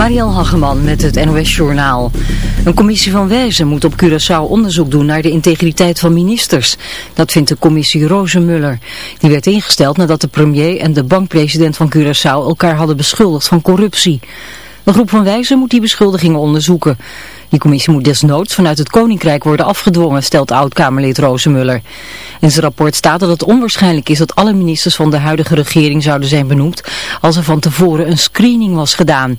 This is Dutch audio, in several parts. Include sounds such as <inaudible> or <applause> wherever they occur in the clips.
Mariel Hageman met het NOS Journaal. Een commissie van wijzen moet op Curaçao onderzoek doen naar de integriteit van ministers. Dat vindt de commissie Rozenmuller. Die werd ingesteld nadat de premier en de bankpresident van Curaçao elkaar hadden beschuldigd van corruptie. Een groep van wijzen moet die beschuldigingen onderzoeken. Die commissie moet desnoods vanuit het Koninkrijk worden afgedwongen, stelt oud-Kamerlid Rozenmuller. In zijn rapport staat dat het onwaarschijnlijk is dat alle ministers van de huidige regering zouden zijn benoemd als er van tevoren een screening was gedaan.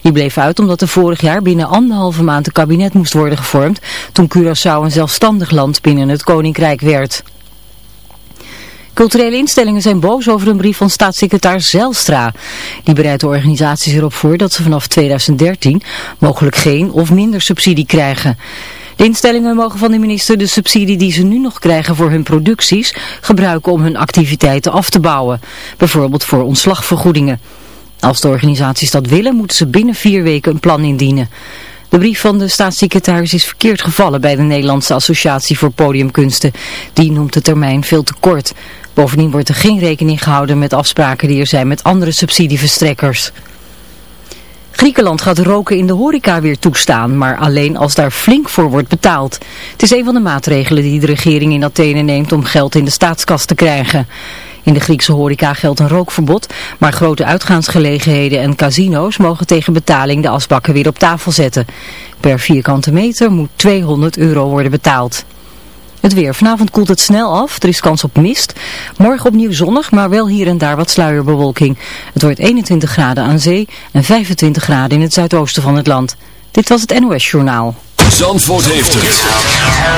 Die bleef uit omdat er vorig jaar binnen anderhalve maand een kabinet moest worden gevormd toen Curaçao een zelfstandig land binnen het Koninkrijk werd. Culturele instellingen zijn boos over een brief van staatssecretaris Zelstra. Die bereidt de organisaties erop voor dat ze vanaf 2013 mogelijk geen of minder subsidie krijgen. De instellingen mogen van de minister de subsidie die ze nu nog krijgen voor hun producties gebruiken om hun activiteiten af te bouwen. Bijvoorbeeld voor ontslagvergoedingen. Als de organisaties dat willen moeten ze binnen vier weken een plan indienen. De brief van de staatssecretaris is verkeerd gevallen bij de Nederlandse Associatie voor Podiumkunsten. Die noemt de termijn veel te kort. Bovendien wordt er geen rekening gehouden met afspraken die er zijn met andere subsidieverstrekkers. Griekenland gaat roken in de horeca weer toestaan, maar alleen als daar flink voor wordt betaald. Het is een van de maatregelen die de regering in Athene neemt om geld in de staatskas te krijgen. In de Griekse horeca geldt een rookverbod, maar grote uitgaansgelegenheden en casino's mogen tegen betaling de asbakken weer op tafel zetten. Per vierkante meter moet 200 euro worden betaald. Het weer. Vanavond koelt het snel af. Er is kans op mist. Morgen opnieuw zonnig, maar wel hier en daar wat sluierbewolking. Het wordt 21 graden aan zee en 25 graden in het zuidoosten van het land. Dit was het NOS Journaal. Zandvoort heeft het.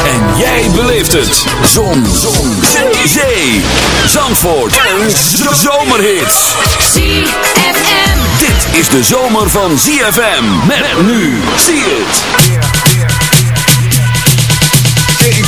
En jij beleeft het. Zon. Zon. Zee. Zee. Zandvoort. Een zomerhit. ZFM. Dit is de zomer van ZFM. Met nu. Zie het.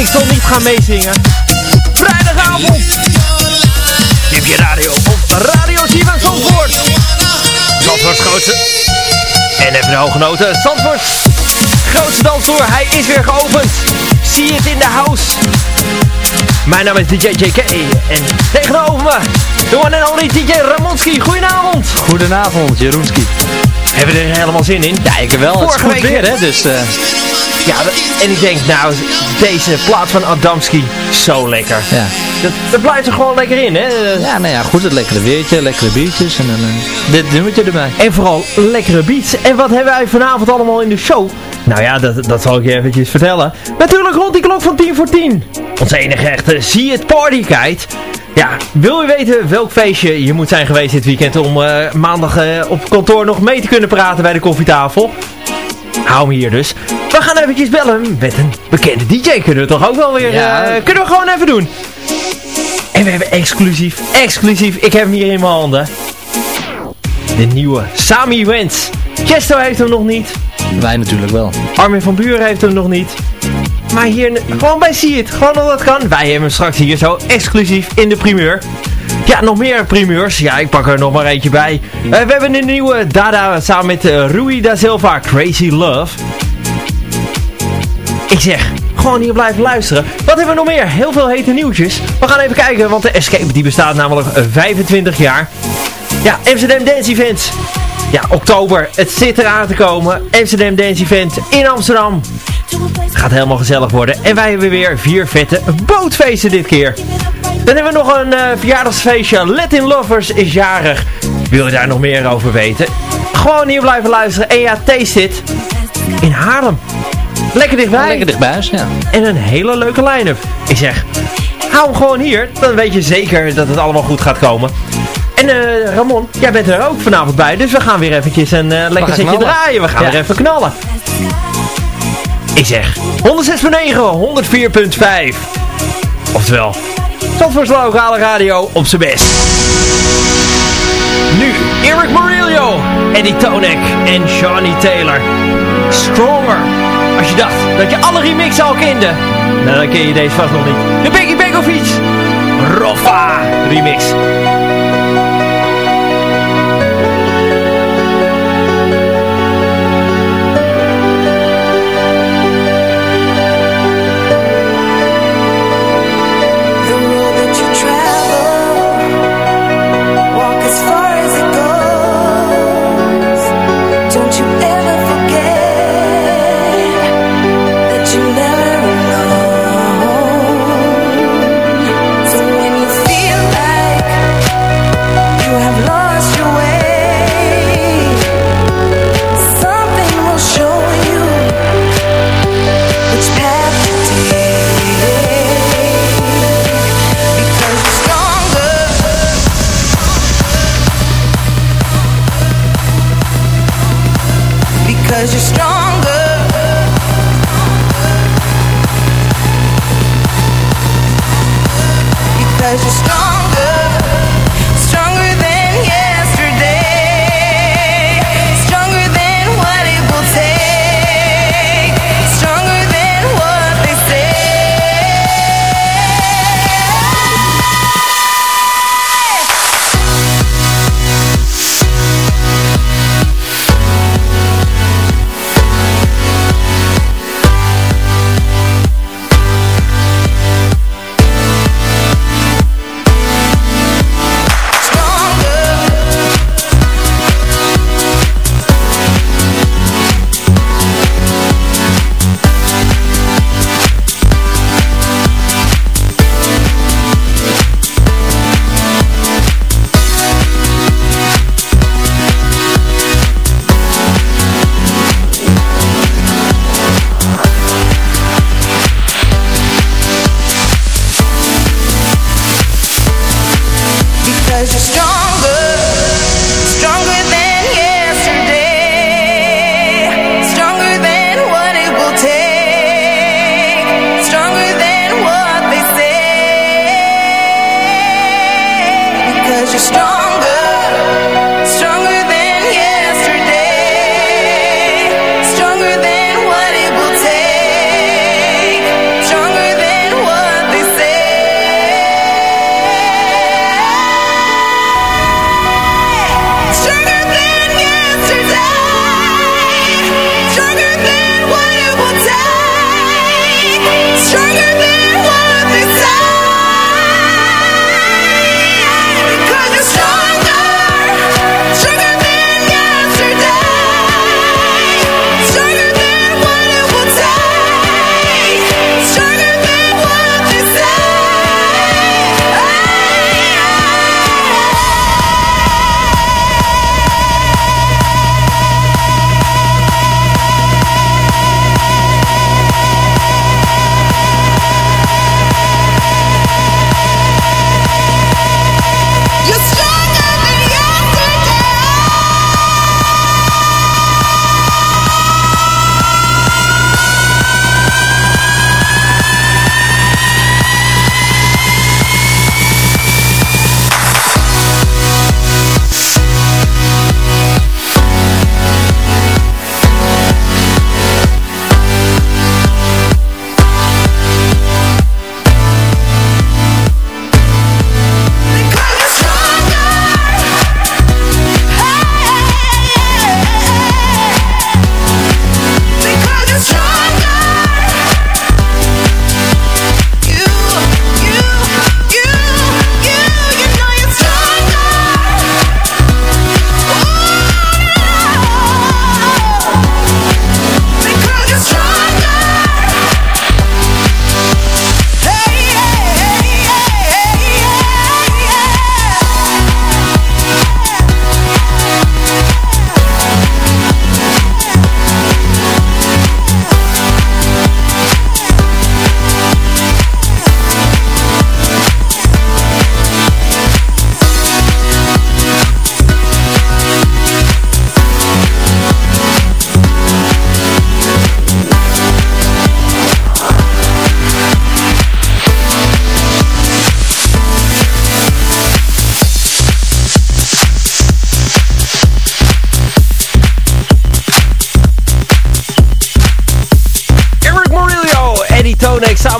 Ik zal niet gaan meezingen. Vrijdagavond. Hebt je radio op Radio Siemens Zandvoort. Zandvoorts grootste. En even de hooggenoten. Zandvoorts grootste dansvloer. Hij is weer geopend. Zie het in de house. Mijn naam is DJ JK en tegenover me, de one and only DJ Ramonski. Goedenavond. Goedenavond, Jeroenski. Hebben we er helemaal zin in? Ja, ik wel. Vorige het is goed weer, hè, dus... Uh... Ja, en ik denk, nou, deze plaat van Adamski, zo lekker. Ja. Dat, dat blijft er gewoon lekker in, hè? Ja, nou ja, goed, het lekkere weertje, lekkere biertjes en dan uh, dit nummertje erbij. En vooral lekkere beats. En wat hebben wij vanavond allemaal in de show? Nou ja, dat, dat zal ik je eventjes vertellen. Natuurlijk rond die klok van 10 voor 10. Onze enige echte See It Party Guide. Ja, wil je weten welk feestje je moet zijn geweest dit weekend om uh, maandag uh, op kantoor nog mee te kunnen praten bij de koffietafel? Hou me hier dus. We gaan eventjes bellen met een bekende DJ. Kunnen we toch ook wel weer... Ja. Uh, kunnen we gewoon even doen. En we hebben exclusief, exclusief, ik heb hem hier in mijn handen. De nieuwe Sami Wens. Chesto heeft hem nog niet. Wij natuurlijk wel. Armin van Buren heeft hem nog niet. Maar hier, gewoon bij zie het. Gewoon dat dat kan. Wij hebben hem straks hier zo exclusief in de primeur. Ja, nog meer primeurs. Ja, ik pak er nog maar eentje bij. Uh, we hebben een nieuwe Dada samen met uh, Rui da Silva, Crazy Love. Ik zeg, gewoon hier blijven luisteren. Wat hebben we nog meer? Heel veel hete nieuwtjes. We gaan even kijken, want de Escape die bestaat namelijk 25 jaar. Ja, Amsterdam Dance Events. Ja, oktober. Het zit eraan te komen. Amsterdam Dance Event in Amsterdam. Het gaat helemaal gezellig worden. En wij hebben weer vier vette bootfeesten dit keer. Dan hebben we nog een uh, verjaardagsfeestje. Latin Lovers is jarig. Wil je daar nog meer over weten? Gewoon hier blijven luisteren. En ja, Taste It in Haarlem. Lekker dichtbij. Lekker dichtbij, ja. En een hele leuke line-up. Ik zeg, hou hem gewoon hier. Dan weet je zeker dat het allemaal goed gaat komen. En uh, Ramon, jij bent er ook vanavond bij. Dus we gaan weer eventjes een uh, lekker zitje draaien. We gaan weer even knallen. Ik zeg 106.9, 104.5. Oftewel, Zandvoorts lokale radio op zijn best. Nu Eric Murillo, Eddie Tonek en Johnny Taylor. Stronger. Als je dacht dat je alle remixen al kende, nou, dan ken je deze vast nog niet. De Becky Begovic, Roffa remix.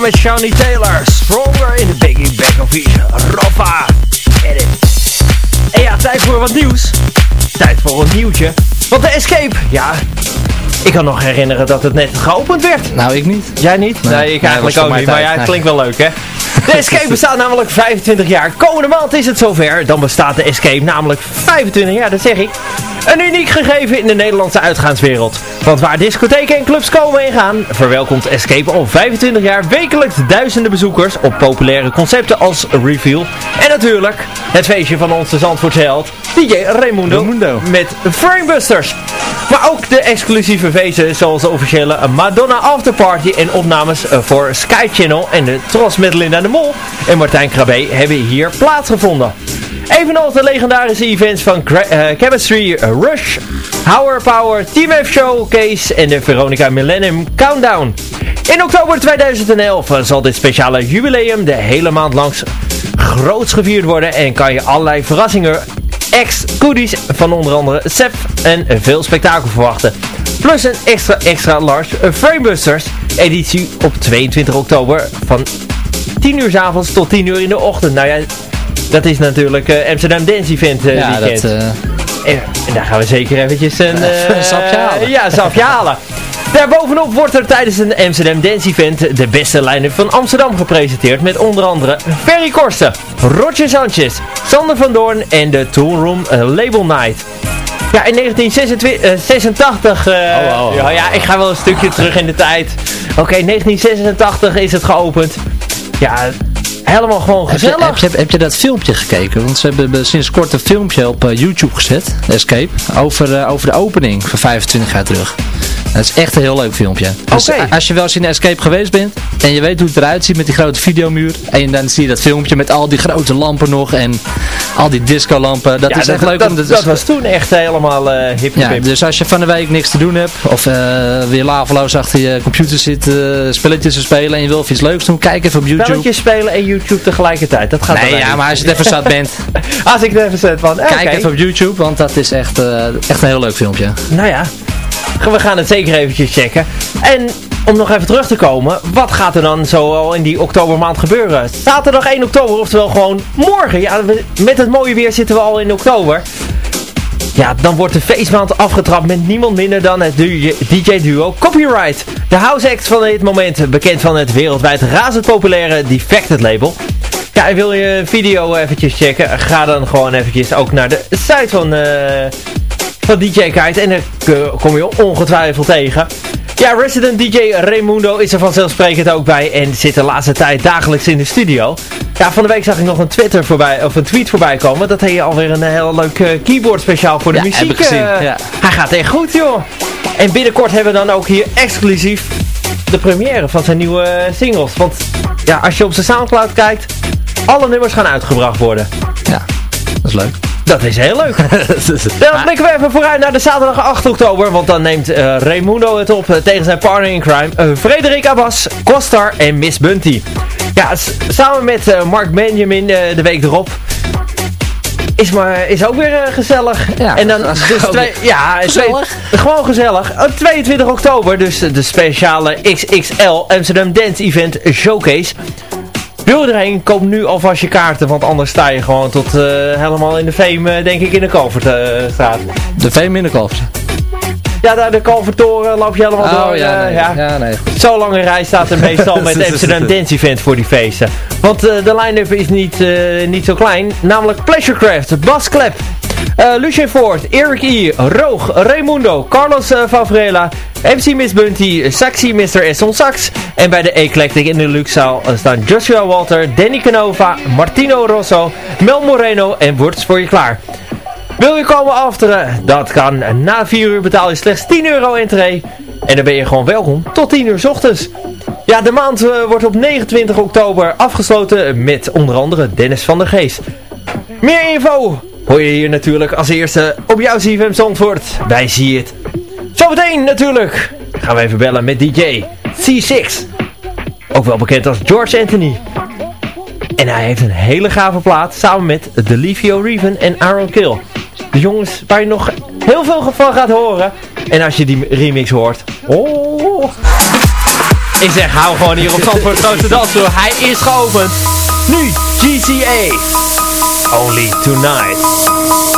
Samen met Shawnee Taylor. Stronger in the Biggie Back of Rafa. Edit. En ja, tijd voor wat nieuws. Tijd voor een nieuwtje. Want de Escape, ja, ik kan nog herinneren dat het net geopend werd. Nou, ik niet. Jij niet? Nee, ik eigenlijk ook niet. Maar ja, het klinkt wel leuk, hè? <laughs> De Escape bestaat namelijk 25 jaar. Komende maand is het zover. Dan bestaat de Escape namelijk 25 jaar, dat zeg ik. Een uniek gegeven in de Nederlandse uitgaanswereld. Want waar discotheken en clubs komen en gaan, verwelkomt Escape al 25 jaar wekelijks duizenden bezoekers op populaire concepten als Reveal. En natuurlijk het feestje van onze Zandvoortsheld, DJ Raimundo, Raimundo. met Framebusters. Maar ook de exclusieve feesten zoals de officiële Madonna Afterparty en opnames voor Sky Channel en de Tros met Linda de Mol en Martijn Krabbe hebben hier plaatsgevonden. Evenals de legendarische events van uh, Chemistry Rush, Power Power, Team F Showcase en de Veronica Millennium Countdown. In oktober 2011 zal dit speciale jubileum de hele maand langs groots gevierd worden en kan je allerlei verrassingen, ex-goodies van onder andere Sep en veel spektakel verwachten. Plus een extra extra large Framebusters editie op 22 oktober van 10 uur s avonds tot 10 uur in de ochtend. Nou ja, dat is natuurlijk uh, Amsterdam Dance Event uh, ja, weekend. Dat, uh... en, en, daar gaan we zeker eventjes een, uh, sapje halen. Ja, sapje halen. Daarbovenop wordt er tijdens een Amsterdam Dance Event de beste line-up van Amsterdam gepresenteerd met onder andere Ferry Korsten, Roger Sanchez, Sander van Doorn en de Toolroom Label Night. Ja, in 1986, uh, oh, oh, oh. Ja, ik ga wel een stukje terug in de tijd. Oké, 1986 is het geopend. Ja, helemaal gewoon gezellig. Heb je, heb, heb je, dat filmpje gekeken? Want ze hebben sinds kort een filmpje op uh, YouTube gezet, Escape, over, uh, over de opening van 25 jaar terug. Dat is echt een heel leuk filmpje. Dus als je wel eens in Escape geweest bent en je weet hoe het eruit ziet met die grote videomuur. En dan zie je dat filmpje met al die grote lampen nog en al die discolampen. Dat is echt leuk. Dat, om dat, dat was toen echt helemaal uh, hip, ja, Dus als je van de week niks te doen hebt of uh, weer laveloos achter je computer zit uh, spelletjes te spelen en je wil iets leuks doen, kijk even op YouTube. Spelletjes spelen en YouTube tegelijkertijd. Dat gaat Nee, ja, maar als je het even zat bent. <laughs> als ik er even zat van. Kijk even op YouTube, want dat is echt, echt een heel leuk filmpje. Nou ja, we gaan het zeker eventjes checken. En om nog even terug te komen, wat gaat er dan zo al in die oktobermaand gebeuren? Zaterdag 1 oktober, oftewel gewoon morgen. Ja, met het mooie weer zitten we al in oktober. Ja, dan wordt de feestmaand afgetrapt met niemand minder dan het DJ-duo Copyright. De house act van dit moment, bekend van het wereldwijd razend populaire Defected label. Ja, wil je video eventjes checken, ga dan gewoon eventjes ook naar de site van... Uh, van DJ Kite. En daar kom je ongetwijfeld tegen. Ja, resident DJ Raimundo is er vanzelfsprekend ook bij en zit de laatste tijd dagelijks in de studio. Ja, van de week zag ik nog een Twitter voorbij, of een tweet voorbij komen. Dat hij alweer een heel leuk uh, keyboard speciaal voor de ja, muziek. Uh, ja. Hij gaat echt goed, joh. En binnenkort hebben we dan ook hier exclusief de première van zijn nieuwe eh, singles. Want ja, als je op zijn Soundcloud kijkt, alle nummers gaan uitgebracht worden. Ja, dat is leuk. Dat is heel leuk. <laughs> dan blikken we even vooruit naar de zaterdag 8 oktober. Want dan neemt uh, Raimundo het op uh, tegen zijn partner in crime. Uh, Frederik Abbas, Costar en Miss Bunty. Ja, samen met Mark Benjamin de week erop. Is, maar, is ook weer gezellig. Ja, en dan dus twee, ja, gezellig. Twee, gewoon gezellig. 22 oktober, dus de speciale XXL Amsterdam Dance Event Showcase. Wil erheen, koop nu alvast je kaarten, want anders sta je gewoon tot uh, helemaal in de Veem, denk ik, in de Kalverstraat. De Veem in de Kalver. Ja, daar de Kalvertoren loop je helemaal oh, door. Ja, nee, ja. ja nee, Zo'n lange rij staat er meestal <laughs> met Amsterdam Dance Event voor die feesten. Want uh, de line-up is niet, niet zo klein. Namelijk Pleasurecraft, Bas Klep, uh, Lucien Ford, Eric E., Roog, Raimundo, Carlos uh, Favrela, MC Miss Bunty, Saxi Mr. Esson Sax. En bij de Eclectic in de Luxzaal staan Joshua Walter, Danny Canova, Martino Rosso, Mel Moreno en Words voor je klaar. Wil je komen afteren? Dat kan. Na 4 uur betaal je slechts 10 euro entree. En dan ben je gewoon welkom tot 10 uur s ochtends. Ja, de maand wordt op 29 oktober afgesloten met onder andere Dennis van der Geest. Meer info hoor je hier natuurlijk als eerste op jouw CFM Zandvoort bij See It. Zometeen natuurlijk gaan we even bellen met DJ C6. Ook wel bekend als George Anthony. En hij heeft een hele gave plaat samen met Delivio Reven en Aaron Kill. De jongens waar je nog heel veel van gaat horen. En als je die remix hoort... Oh... Ik zeg, hou gewoon hier op Zandvoort grootste dansvloer. Hij is geopend. Nu GCA. Only Tonight.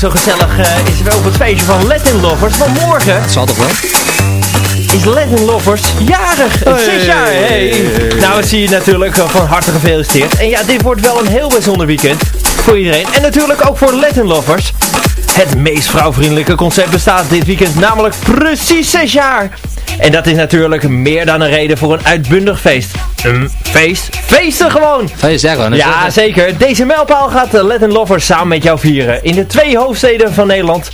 Zo gezellig uh, is weer op het feestje van Latin Lovers. Want morgen... Dat zal toch wel? Is Latin Lovers jarig. Hey. Zes jaar. Hey. Nou, dat zie je natuurlijk eh, van harte gefeliciteerd. En ja, dit wordt wel een heel bijzonder weekend voor iedereen. En natuurlijk ook voor Latin Lovers. Het meest vrouwvriendelijke concept bestaat dit weekend namelijk precies 6 jaar. En dat is natuurlijk meer dan een reden voor een uitbundig feest. Een feest? Feesten gewoon! Feest, ja gewoon. Ja, zeker. Deze mijlpaal gaat de Let Lovers samen met jou vieren. In de twee hoofdsteden van Nederland.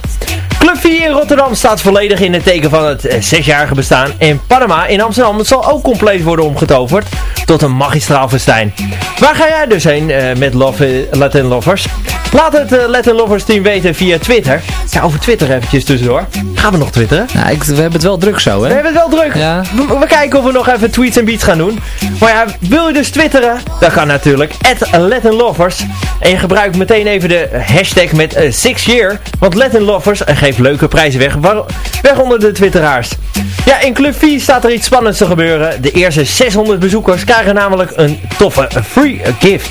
Club 4 in Rotterdam staat volledig in het teken van het eh, zesjarige bestaan. En Panama in Amsterdam zal ook compleet worden omgetoverd tot een magistraal festijn. Waar ga jij dus heen uh, met Love, Latin Lovers? Laat het uh, Latin Lovers team weten via Twitter. Ja, over Twitter eventjes tussendoor. Gaan we nog twitteren? Ja, ik, we hebben het wel druk zo, hè? We hebben het wel druk. Ja. We, kijken of we nog even tweets en beats gaan doen. Maar ja, wil je dus twitteren? Dat kan natuurlijk. At Latin Lovers. En je gebruikt meteen even de hashtag met uh, Six Year. Want Latin Lovers geeft leuke prijzen weg. Weg onder de twitteraars. Ja, in Club 4 staat er iets spannends te gebeuren. De eerste 600 bezoekers krijgen namelijk een toffe free gift.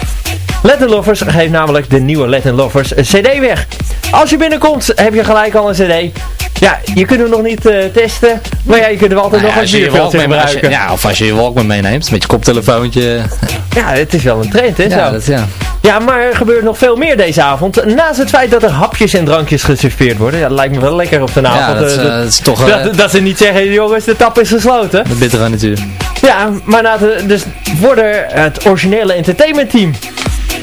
Latin Lovers geeft namelijk de nieuwe Latin Lovers CD weg. Als je binnenkomt heb je gelijk al een CD. Ja, je kunt hem nog niet uh, testen, maar ja, je kunt hem altijd nou nog als bierfilter gebruiken. ja, of als je je Walkman meeneemt, met je koptelefoontje. Ja, het is wel een trend, hè? Ja, zo. Dat, ja. ja, maar er gebeurt nog veel meer deze avond. Naast het feit dat er hapjes en drankjes geserveerd worden. Ja, dat lijkt me wel lekker op de avond. Ja, dat, uh, dat, is toch... Dat, dat, ze niet zeggen, jongens, de tap is gesloten. De bittere natuur. Ja, maar na de, dus voor het originele entertainment team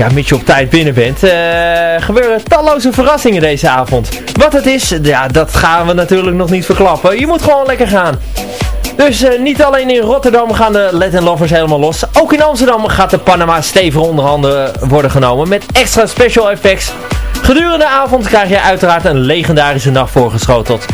ja, mits je op tijd binnen bent, uh, gebeuren talloze verrassingen deze avond. Wat het is, ja, dat gaan we natuurlijk nog niet verklappen. Je moet gewoon lekker gaan. Dus uh, niet alleen in Rotterdam gaan de Latin Lovers helemaal los. Ook in Amsterdam gaat de Panama stevig onderhanden worden genomen met extra special effects. Gedurende de avond krijg je uiteraard een legendarische nacht voorgeschoteld.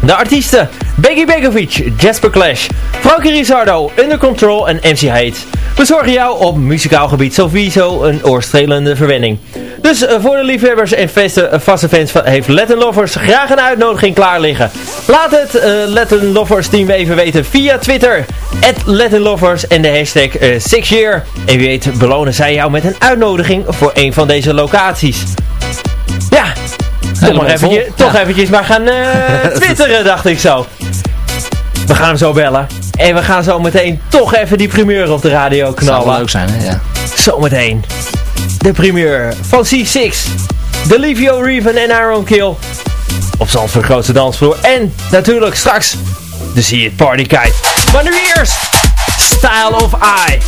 De artiesten Becky Begovic, Jasper Clash, Frankie Rizardo, Under Control en MC Hate bezorgen jou op muzikaal gebied sowieso een oorstrelende verwenning. Dus uh, voor de liefhebbers en vaste, uh, vaste fans van, heeft Latin Lovers graag een uitnodiging klaar liggen. Laat het uh, Latin Lovers team even weten via Twitter. At Latin Lovers en de hashtag 6year. En wie weet belonen zij jou met een uitnodiging voor een van deze locaties. Ja, toch, maar eventjes, toch eventjes maar gaan <laughs> twitteren dacht ik zo. We gaan hem zo bellen. En we gaan zo meteen toch even die primeur op de radio knallen. Dat zou leuk zijn, hè? Ja. Zometeen. De primeur van C6. Delivio Reven en Aaron Kill. Op Zandvoort grootste dansvloer. En natuurlijk straks de See It Party Kite. Maar nu eerst Style of I.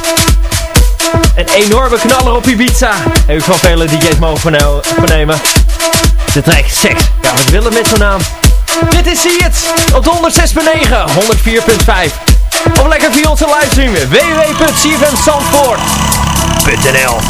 Een enorme knaller op Ibiza. Heb ik van vele DJ's mogen vernemen. De track Sex. Ja, wat willen met zo'n naam? Dit is See It op 106.9, 104.5. Of lekker via onze livestream www.cfmzandvoort.nl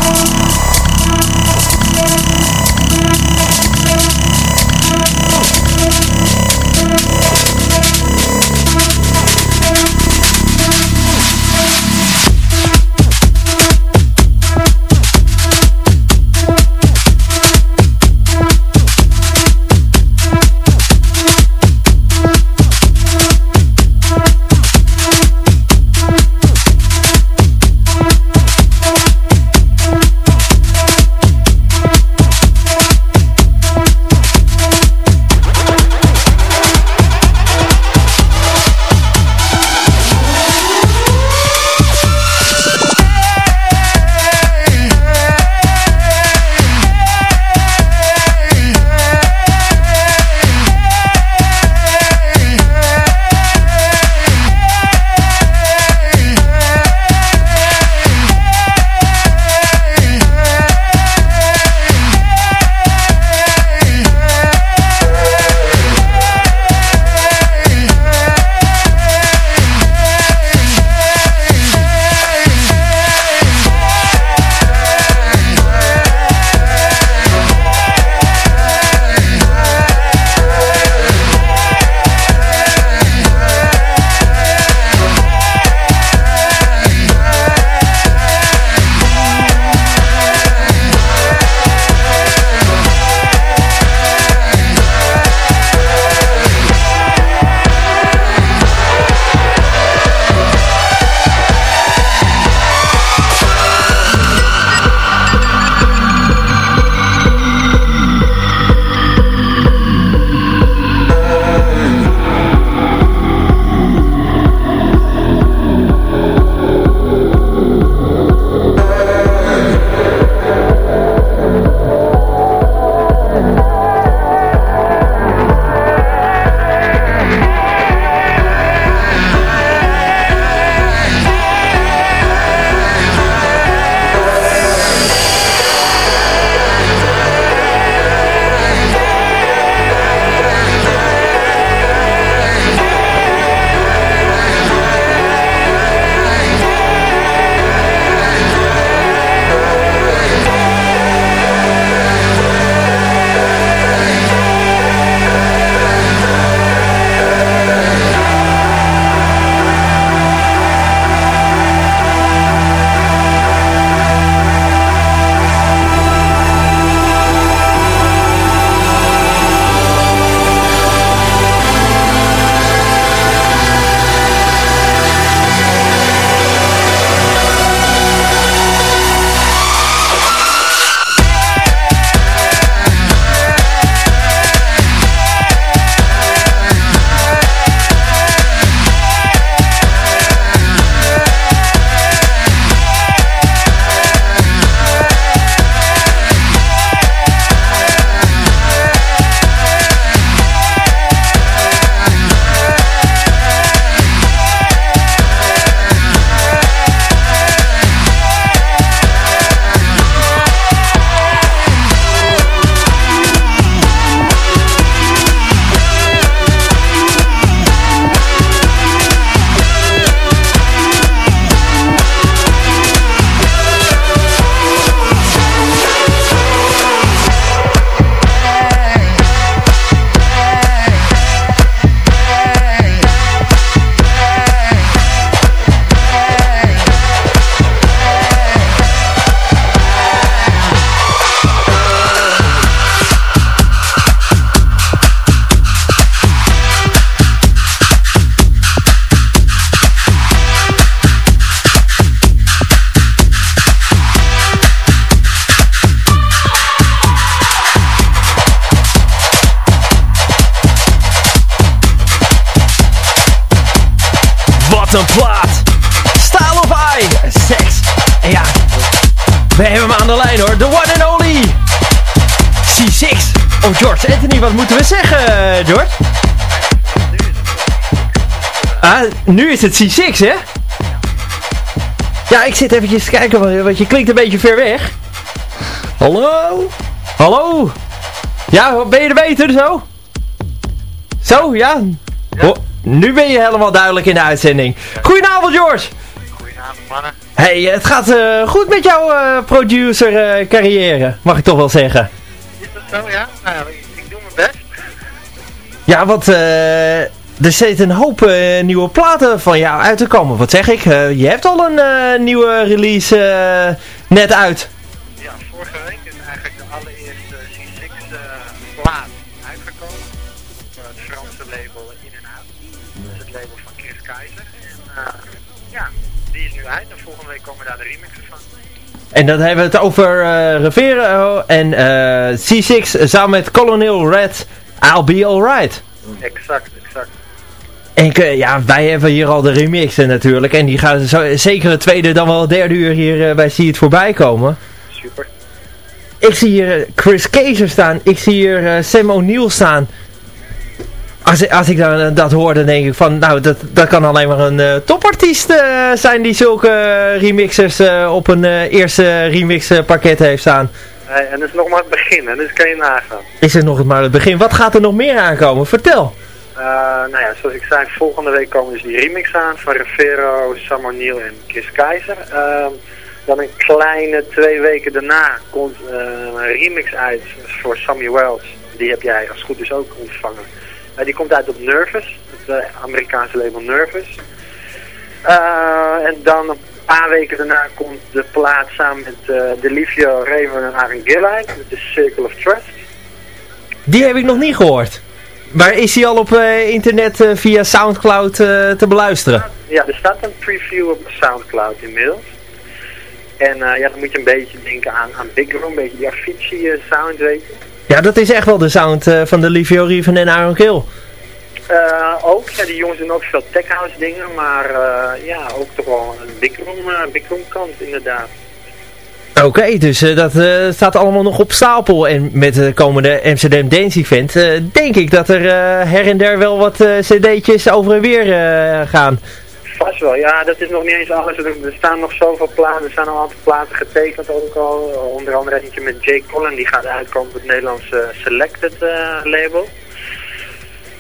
C6. Oh George Anthony, wat moeten we zeggen George? Ah, nu is het C6 hè? Ja, ik zit eventjes te kijken, want je klinkt een beetje ver weg. Hallo? Hallo? Ja, ben je er beter zo? Zo, ja? nu ben je helemaal duidelijk in de uitzending. Goedenavond, George. Goedenavond, mannen. Hey, het gaat uh, goed met jouw uh, producer uh, carrière, mag ik toch wel zeggen. Zo, ja? Nou, ik, doe mijn best. Ja, want er zit een hoop nieuwe platen van jou uit te komen. Wat zeg ik? je hebt al een nieuwe release net uit. En dan hebben we het over uh, Rivero en uh, C6 samen met Colonel Red, I'll Be Alright. Exact, exact. En ja, wij hebben hier al de remixen natuurlijk. En die gaan zo, zeker het tweede, dan wel het derde uur hier uh, bij See It voorbij komen. Super. Ik zie hier Chris Keizer staan. Ik zie hier Sam O'Neill staan. Als, als ik dan, dat hoor, dan denk ik van, nou, dat, dat kan alleen maar een uh, topartiest uh, zijn die zulke uh, remixers op een eerste remixpakket heeft staan. Nee, en dat is nog maar het begin, hè, dus kan je nagaan. Is het nog maar het begin? Wat gaat er nog meer aankomen? Vertel. nou ja, zoals ik zei, volgende week komen dus die remix aan van Rivero, Sam O'Neill en Chris Keizer. Ehm, dan een kleine twee weken daarna komt een remix uit voor Sammy Wells. Die heb jij als goed is ook ontvangen. Die komt uit op Nervous, het uh, Amerikaanse label Nervous. Uh, en dan een paar weken daarna komt de plaat samen met Delivio Raven en Aaron Gillard, met de Circle of Trust. Die heb ik nog niet gehoord. Maar is die al op internet via Soundcloud te beluisteren? Ja, er staat een preview op Soundcloud inmiddels. En ja, dan moet je een beetje denken aan, aan Big Room, een beetje die Avicii sound, weet je. Ja, dat is echt wel de sound uh, van de Livio Riven en Aaron Kill. Uh, ook, ja, die jongens doen ook veel tech house dingen, maar uh, ja, ook toch wel een big room, big room kant inderdaad. Oké, okay, dus dat staat allemaal nog op stapel. En met de komende Amsterdam Dance Event denk ik dat er her en der wel wat cd'tjes over en weer gaan. Vast wel, ja, dat is nog niet eens alles. Er, staan nog zoveel platen, er staan al aantal platen getekend ook al. Onder andere eentje met Jake Collin, die gaat uitkomen op het Nederlandse Selected uh, label.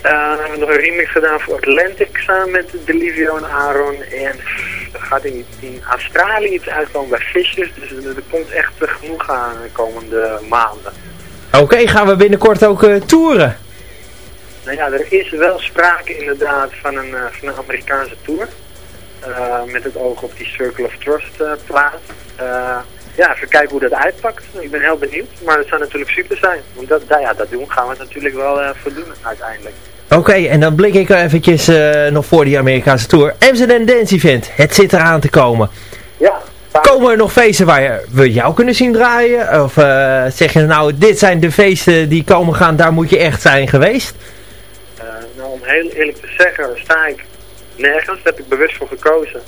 Uh, we hebben nog een remix gedaan voor Atlantic samen met Delivio en Aaron. En er gaat in, in Australië iets uitkomen bij Fishers. Dus er, komt echt genoeg aan de komende maanden. Oké, gaan we binnenkort ook uh, toeren? Nou ja, er is wel sprake inderdaad van een, van een Amerikaanse tour. Uh, met het oog op die Circle of Trust uh, plaat. Uh, ja, even kijken hoe dat uitpakt. Ik ben heel benieuwd, maar het zou natuurlijk super zijn. Want dat, ja, dat doen gaan we natuurlijk wel voor doen uiteindelijk. Oké, en dan blik ik eventjes nog voor die Amerikaanse tour. Amsterdam Dance Event, het zit eraan te komen. Ja. Komen er nog feesten waar we jou kunnen zien draaien? Of zeg je nou, dit zijn de feesten die komen gaan, daar moet je echt zijn geweest? nou, om heel eerlijk te zeggen, sta ik nergens. Daar heb ik bewust voor gekozen.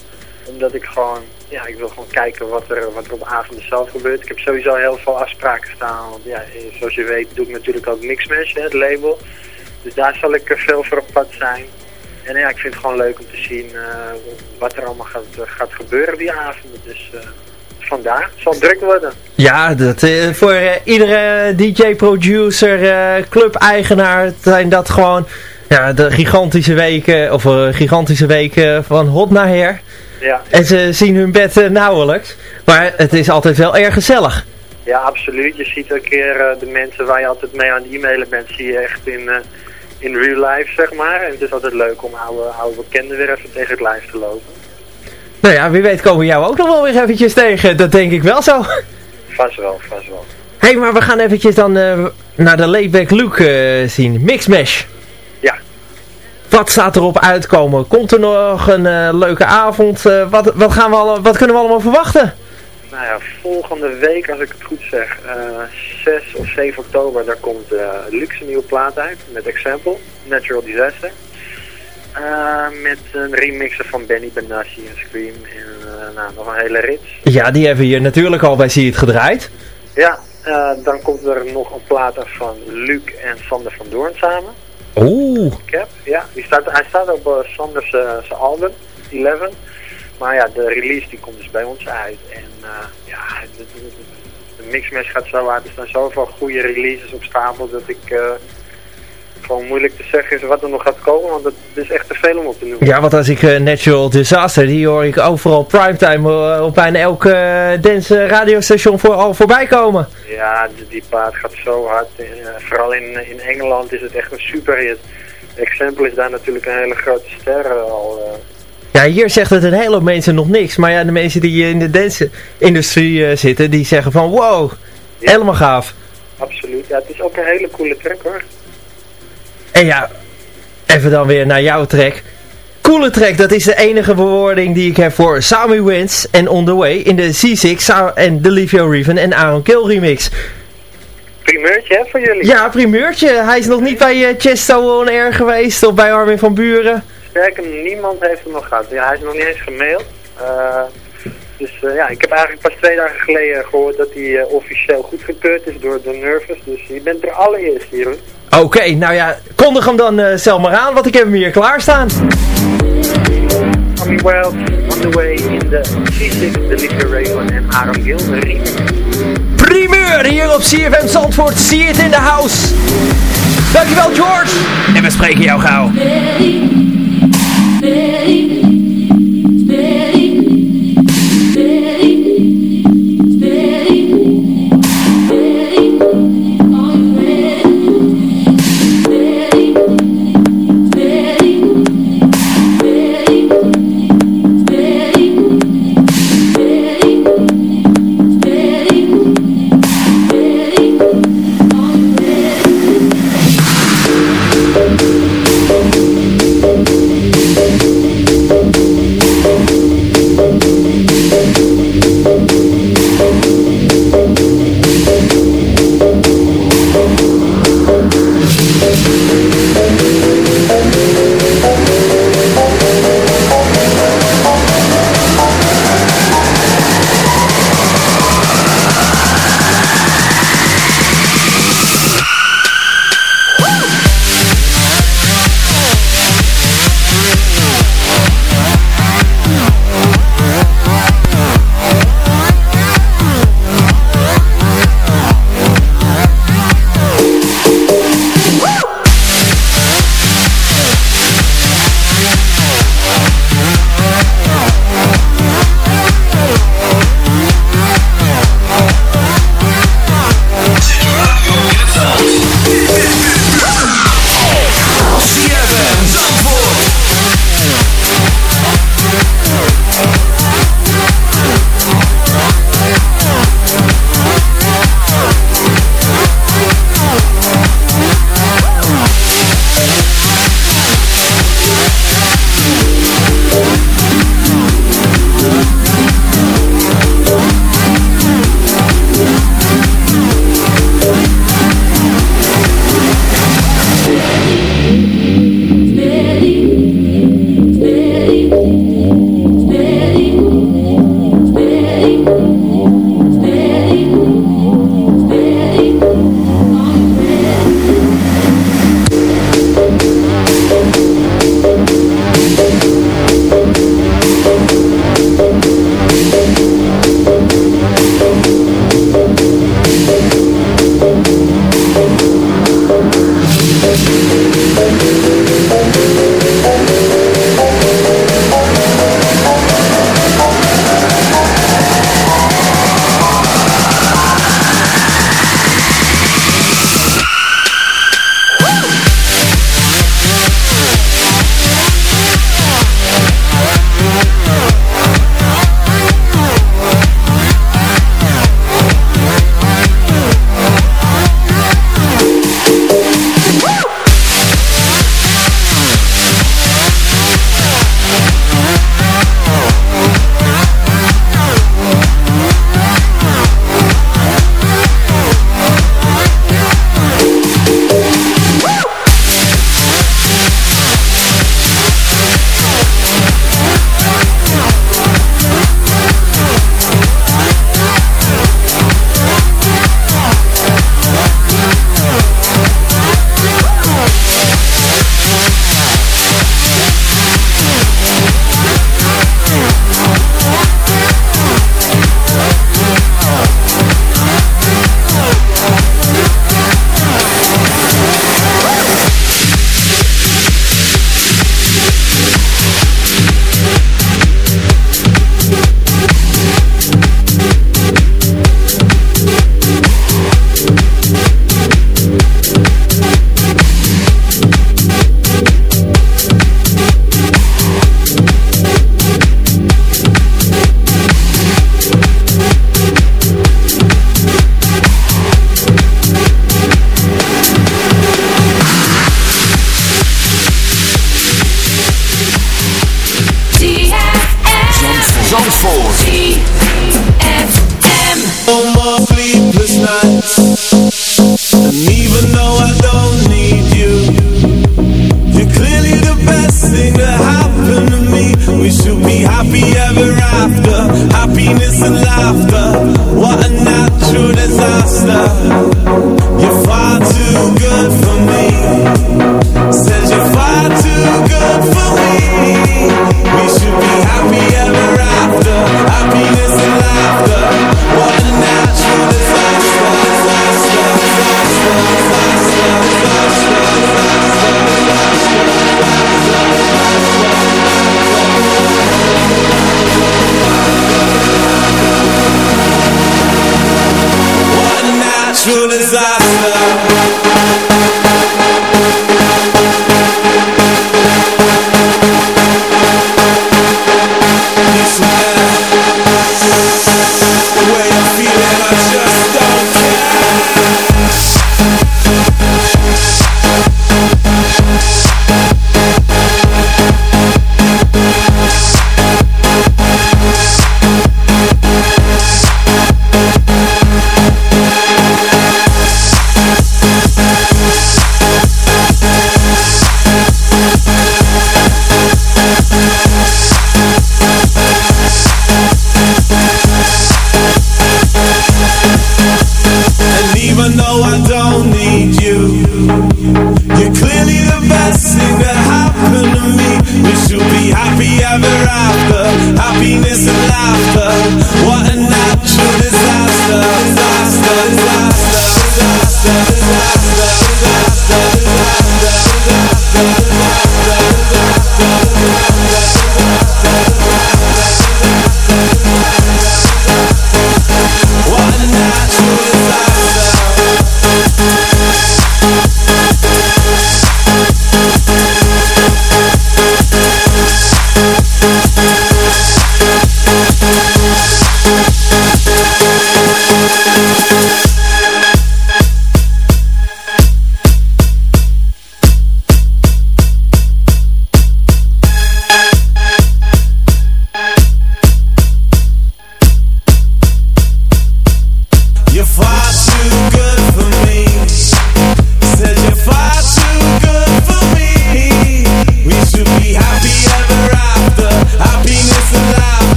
Omdat ik gewoon, ja, ik wil gewoon kijken wat er, wat er op avond zelf gebeurt. Ik heb sowieso heel veel afspraken staan. Want ja, zoals je weet doe ik natuurlijk ook Mixmash, hè, het label. Dus daar zal ik veel voor op pad zijn. En ja, ik vind het gewoon leuk om te zien uh, wat er allemaal gaat, gaat gebeuren die avond. Dus uh, vandaag. Het zal druk worden. Ja, dat, uh, voor iedere DJ, producer, club-eigenaar zijn dat gewoon ja, de gigantische weken, of uh, gigantische weken van hot naar her. Ja. En ze zien hun bed uh, nauwelijks. Maar het is altijd wel erg gezellig. Ja, absoluut. Je ziet een keer uh, de mensen waar je altijd mee aan het e-mailen bent, zie je echt in, in real life, zeg maar. En het is altijd leuk om oude, oude bekenden weer even tegen het lijf te lopen. Nou ja, wie weet komen we jou ook nog wel weer eventjes tegen. Dat denk ik wel zo. Vast wel, vast wel. Hé, hey, maar we gaan eventjes dan naar de layback look zien. Mixmash. Wat staat erop uitkomen? Komt er nog een uh, leuke avond? Uh, wat, wat, gaan we al, wat kunnen we allemaal verwachten? Nou ja, volgende week, als ik het goed zeg, uh, eh, 6 of 7 oktober, daar komt luxe nieuwe plaat uit met Example, Natural Disaster. met een remixer van Benny Benassi en Scream en nou, nog een hele rits. Ja, die hebben we hier natuurlijk al bij Zie het gedraaid. Ja, dan komt er nog een plaat van Luc en Sander van Doorn samen. Oeh. Ja. Die staat, hij staat op uh, Sanders zijn album, 11. Maar ja, de release die komt dus bij ons uit. En ja, de, de, mixmatch gaat zo uit. Er staan zoveel goede releases op stapel dat ik gewoon moeilijk te zeggen is wat er nog gaat komen, want het is echt te veel om op te noemen. Ja, want als ik uh, Natural Disaster, die hoor ik overal primetime uh, op bijna elk uh, dance radiostation voor, al voorbij komen. Ja, die, die paard gaat zo hard. vooral in, in Engeland is het echt een super hit. Exempel is daar natuurlijk een hele grote ster al. Ja, hier zegt het een hele hoop mensen nog niks. Maar ja, de mensen die in de dance-industrie zitten, die zeggen van wow, helemaal gaaf. Absoluut, ja, het is ook een hele coole track hoor. En ja, even dan weer naar jouw track. Coole track, dat is de enige bewoording die ik heb voor Sammy Wins en On The Way in de C6 en de Livio Reven en Aaron Kill remix. Primeurtje hè, voor jullie? Ja, primeurtje. Hij is nog niet bij uh, Chesto On Air geweest of bij Armin van Buren. Sterker, niemand heeft hem nog gehad. Ja, hij is nog niet eens gemaild. Uh, dus uh, ja, ik heb eigenlijk pas twee dagen geleden gehoord dat hij uh, officieel goedgekeurd is door de Nervous. Dus je bent er allereerst hier. Oké, okay, nou ja, kondig hem dan uh, zelf maar aan, want ik heb hem hier klaarstaan. Tommy Wells, On The Way in de C6, de Liefde Raven en Aaron Gill, de remix. Primeur hier op CFM Zandvoort, See It in the House. Dankjewel George, en we spreken jou gauw. Ready, ready.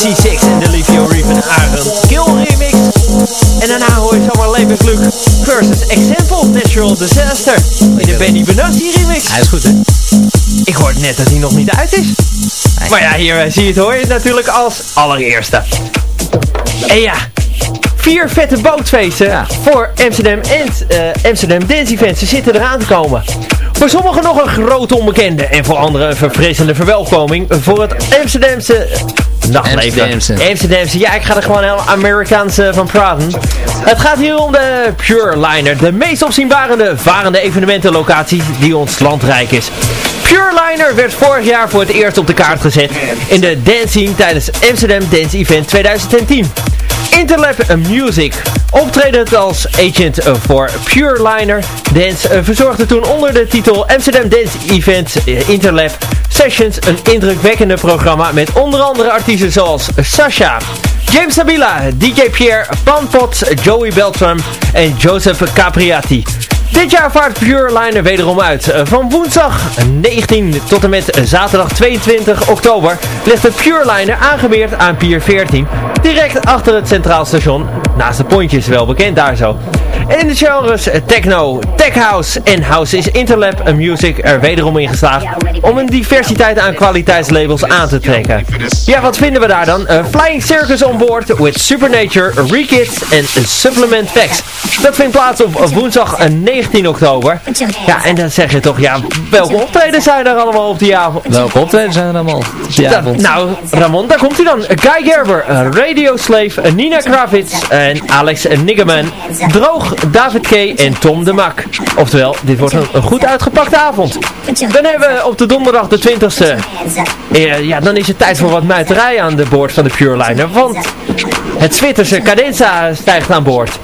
C6 en de Livio Reef en Kill remix. En daarna hoor je zomaar Leven Gluk versus Example Natural Disaster. In de Benny Benassi remix. Hij is goed hè? Ik hoorde net dat hij nog niet uit is. Maar ja, hier eh, zie je het hoor je natuurlijk als allereerste. En ja, vier vette bootfeesten voor Amsterdam en uh, Amsterdam Dance Events. Ze zitten eraan te komen. Voor sommigen nog een grote onbekende en voor anderen een verfrissende verwelkoming voor het Amsterdamse nachtleven. Amsterdamse. Amsterdamse. Ja, ik ga er gewoon heel Amerikaans uh, van praten. Het gaat hier om de Pure Liner. De meest opzienbarende varende evenementenlocatie die ons landrijk is. Pure Liner werd vorig jaar voor het eerst op de kaart gezet in de dancing tijdens Amsterdam Dance Event 2010. Interlab Music, optredend als agent voor Pure Liner Dance, eh, verzorgde toen onder de titel Amsterdam Dance Event eh, Interlab Sessions een indrukwekkende programma met onder andere artiesten zoals Sasha, James Sabila, DJ Pierre, Panpot, Joey Beltram en Joseph Capriati. Dit jaar vaart Pure Liner wederom uit. Eh, van woensdag 19 tot en met zaterdag 22 oktober ligt de Pure Liner aangemeerd aan Pier 14. Direct achter het Centraal Station. Naast de pontjes wel bekend daar zo. In de genres techno, tech house en house is Interlab Music er wederom in geslaagd om een diversiteit aan kwaliteitslabels aan te trekken. Ja, wat vinden we daar dan? Uh, Flying Circus on board with Supernature, Rekits en Supplement Packs. Dat vindt plaats op woensdag 19 oktober. Ja, en dan zeg je toch, ja, welke optreden zijn er allemaal op die avond? Welke optreden zijn er allemaal op die avond? nou, Ramon, daar komt hij dan. Guy Gerber, Radio Slave, Nina Kravitz en Alex Niggerman. Droog, David K. en Tom de Mak. Oftewel, dit wordt een, goed uitgepakte avond. Dan hebben we op de donderdag de 20ste. Uh, ja, dan is het tijd voor wat muiterij aan de boord van de Pure Liner. Want het Zwitserse Cadenza stijgt aan boord.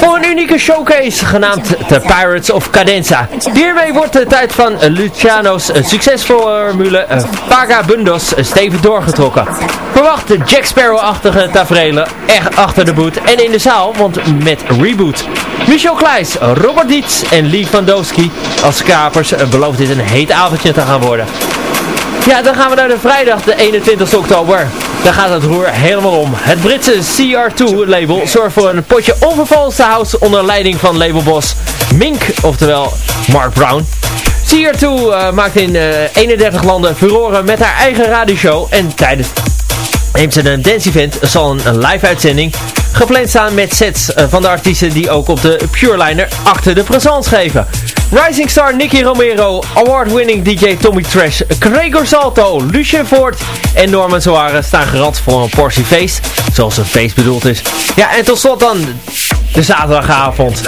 Voor een unieke showcase genaamd The Pirates of Cadenza. Hiermee wordt de tijd van Luciano's succesformule uh, Vagabundos stevig doorgetrokken. Verwacht de Jack Sparrow-achtige tafereelen echt achter de boot en in de zaal, want met Reboot. Michel Kleijs, Robert Dietz en Lee Van Dowski als kapers belooft dit een heet avondje te gaan worden. Ja, dan gaan we naar de vrijdag, de 21 oktober. Daar gaat het roer helemaal om. Het Britse CR2-label zorgt voor een potje onvervalste house onder leiding van labelbos Mink, oftewel Mark Brown. CR2 uh, eh, maakt in uh, eh, 31 landen furoren met haar eigen radioshow en tijdens een Dance Event zal een live uitzending gepland staan met sets eh, van de artiesten die ook op de Pure Liner acte de présence geven. Rising star Nicky Romero, award-winning DJ Tommy Trash, Gregor Salto, Lucien Ford en Norman Soares staan gerad voor een portie feest, zoals een feest bedoeld is. Ja, en tot slot dan de zaterdagavond.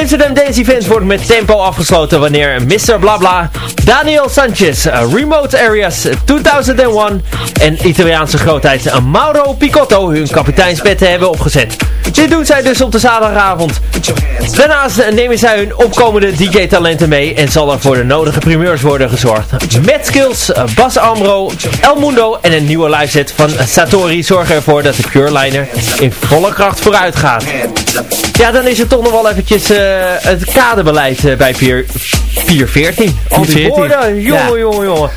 Amsterdam Dance Event wordt met tempo afgesloten wanneer Mr. Blabla, Daniel Sanchez, Remote Areas 2001 en Italiaanse grootheid Mauro Picotto hun kapiteinspetten hebben opgezet. Dit doen zij dus op de zaterdagavond. Daarnaast nemen zij hun opkomende DJ-talenten mee en zal er voor de nodige primeurs worden gezorgd. Met Skills, Bas Amro, El Mundo en een nieuwe liveset van Satori zorgen ervoor dat de Pure Liner in volle kracht vooruit gaat. Ja, dan is het toch nog wel eventjes uh, het kaderbeleid uh, bij Pier, Pier 14. Al die woorden, jongen, jongen, jongen.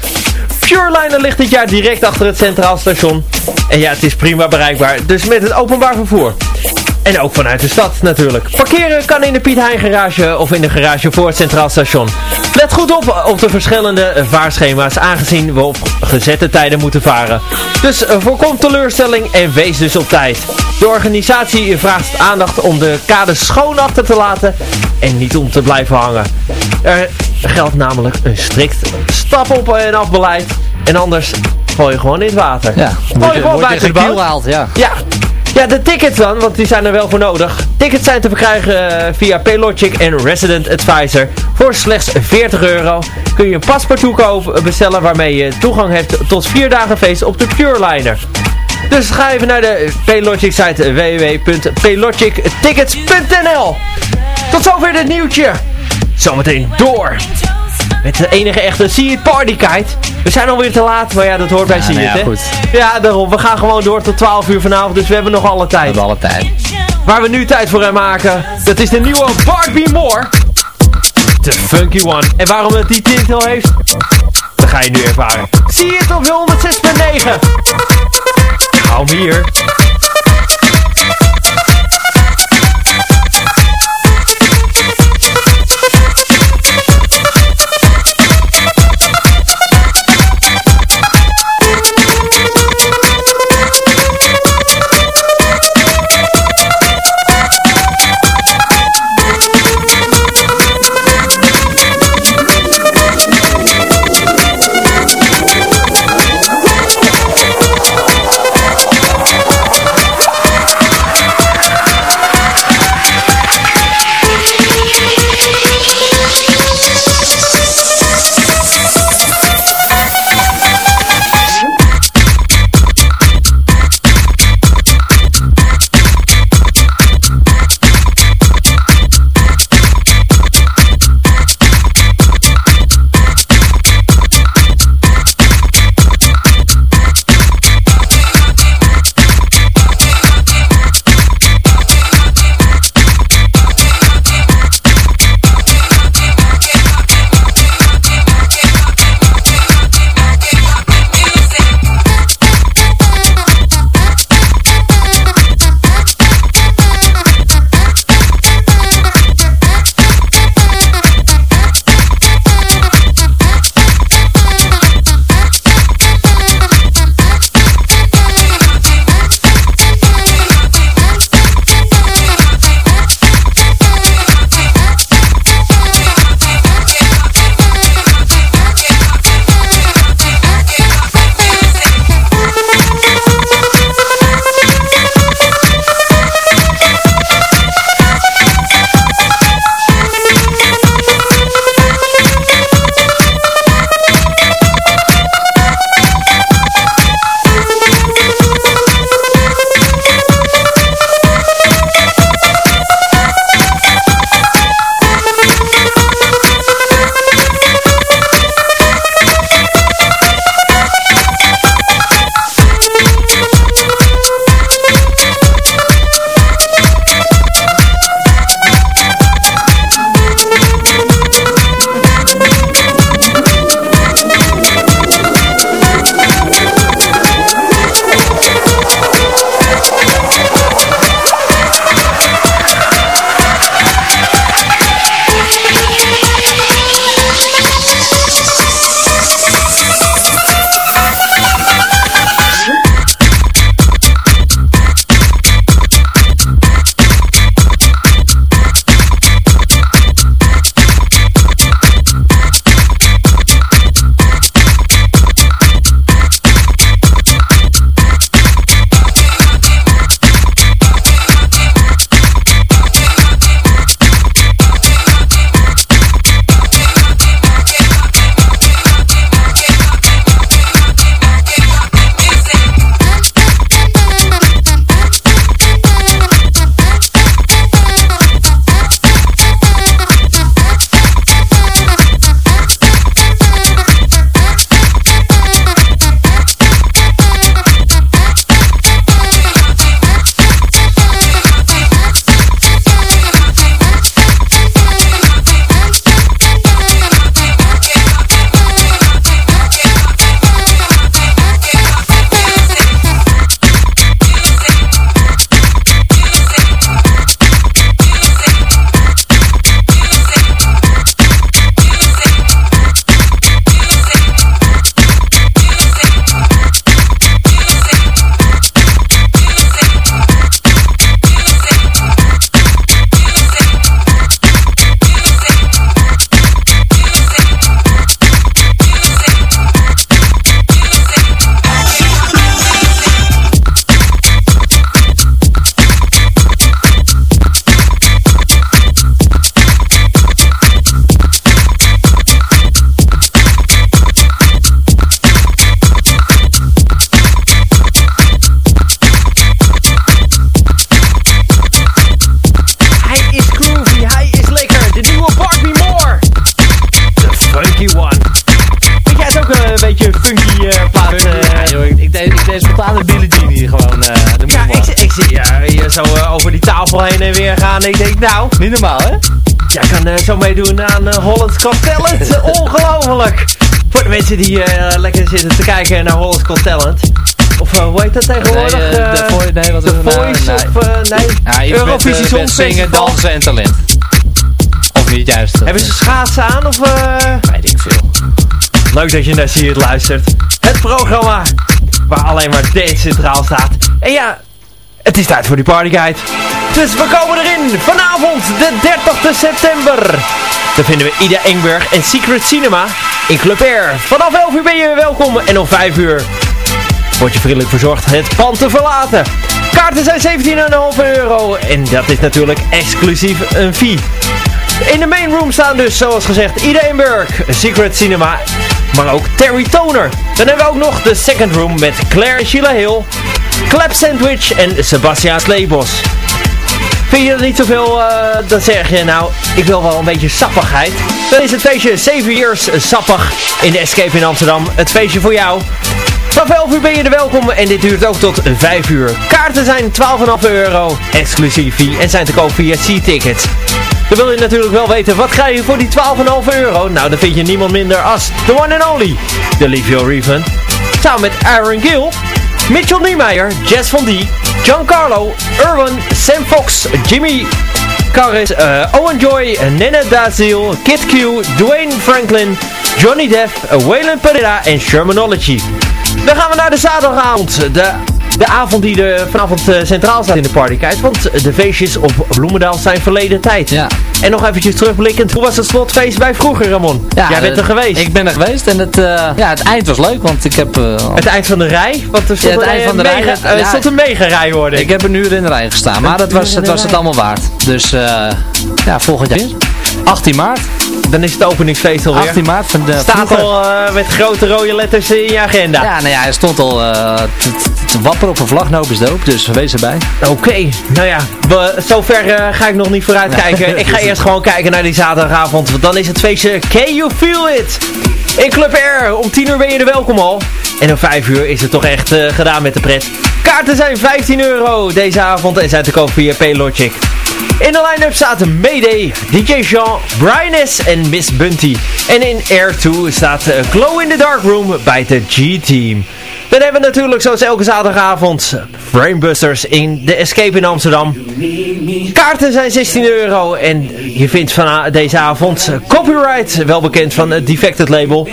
Pureliner ligt dit jaar direct achter het Centraal Station. En ja, het is prima bereikbaar, dus met het openbaar vervoer. En ook vanuit de stad natuurlijk. Parkeren kan in de Piet Hein garage of in de garage voor het Centraal Station. Let goed op op de verschillende vaarschema's aangezien we op gezette tijden moeten varen. Dus voorkom teleurstelling en wees dus op tijd. De organisatie vraagt aandacht om de kade schoon achter te laten en niet om te blijven hangen. Er geldt namelijk een strikt stap op en af beleid. En anders gooi je gewoon in het water. Ja, gooi je gewoon buiten de boot. Ja. ja, ja, de tickets dan, want die zijn er wel voor nodig. Tickets zijn te verkrijgen uh, via Paylogic en Resident Advisor. Voor slechts 40 euro kun je een paspartout kopen, bestellen waarmee je toegang hebt tot 4 dagen feest op de Pure Liner. Dus ga even naar de Paylogic site www.paylogictickets.nl Tot zover dit nieuwtje. Zometeen door. Met de enige echte See It Party Kite. We zijn alweer te laat, maar ja, dat hoort bij ja, See nou It, hè? Ja, daarom. We gaan gewoon door tot 12 uur vanavond, dus we hebben nog alle tijd. We hebben alle tijd. Waar we nu tijd voor gaan maken, dat is de nieuwe Barbie Moore. The Funky One. En waarom het die titel heeft, dat ga je nu ervaren. See It op 106.9. Hou hier. Meedoen aan Holland's Got Talent. <laughs> Ongelooflijk. Voor de mensen die lekker zitten te kijken naar Holland's Got Talent. Of hoe heet dat tegenwoordig? Nee, de, Voice, nee, wat de Voice nee. of nee? Ja, Eurovisie Songfestival. zingen, dansen en talent. Of niet juist. Hebben ze schaatsen aan of... Weet ik veel. Leuk dat je naar het luistert. Het programma waar alleen maar dance centraal staat. En ja, het is tijd voor die partyguide. Dus we komen erin. Vanavond, de 30 september. Dan vinden we Ida Engberg en Secret Cinema in Club Air. Vanaf 11 uur ben je welkom en om 5 uur wordt je vriendelijk verzorgd het pand te verlaten. Kaarten zijn 17,5 euro en dat is natuurlijk exclusief een fee. In de main room staan dus, zoals gezegd, Ida Engberg, Secret Cinema maar ook Terry Toner. Dan hebben we ook nog de second room met Claire Sheila Hill, Clap Sandwich en Sebastian Sleebos. Vind je dat niet zoveel, uh, dan zeg je nou, ik wil wel een beetje sappigheid. Dan is het feestje 7 years sappig in de Escape in Amsterdam. Het feestje voor jou. Vanaf 11 uur ben je er welkom en dit duurt ook tot 5 uur. Kaarten zijn 12,5 euro, exclusief en zijn te koop via C-Tickets. Dan wil je natuurlijk wel weten, wat krijg je voor die 12,5 euro? Nou, dan vind je niemand minder als the one and only, de Livio Reven. Samen met Aaron Gill, Mitchell Niemeyer, Jess van D, Giancarlo, Erwin, Sam Fox, Jimmy Carris, uh, Owen Joy, Nene Dazil, Kid Q, Dwayne Franklin, Johnny Depp, Waylon Pereira en Shermanology. Dan gaan we naar de zaterdagavond. De de avond die er vanavond uh, centraal staat in de partykijt. Want de feestjes op Bloemendaal zijn verleden tijd. Ja. En nog eventjes terugblikkend. Hoe was het slotfeest bij vroeger, Ramon? Ja, Jij bent er geweest. Ik ben er geweest en het, uh, ja, het eind was leuk. Want ik heb... Uh, het eind van de rij? Want er stond ja, het eind van de mega, rij. Er stond een mega rij, hoorde ik. Ik heb een uur in de rij gestaan. Maar dat was, het was het allemaal waard. Dus ja, volgend jaar. 18 maart. Dan is het openingsfeest alweer. 18 maart van de Staat al uh, met grote rode letters in je agenda. Ja, nou ja, hij stond al uh, te wapperen op een vlag. Noop is doop, dus wees erbij. Oké, nou ja, we, zover uh, ga ik nog niet vooruit kijken. <laughs> ik ga eerst gewoon kijken naar die zaterdagavond. Want dan is het feestje Can You Feel It? In Club Air. Om 10 uur ben je er welkom al. En om 5 uur is het toch echt gedaan met de pret. Kaarten zijn 15 euro deze avond en zijn te koop via Paylogic. In de line-up zaten Mayday, DJ Jean, Brian S. en Miss Bunty. En in Air 2 staat eh, Glow in the Dark Room bij de G-Team. Dan hebben we natuurlijk zoals elke zaterdagavond Framebusters in de Escape in Amsterdam. Kaarten zijn 16 euro en je vindt van deze avond copyright, wel bekend van het Defected label.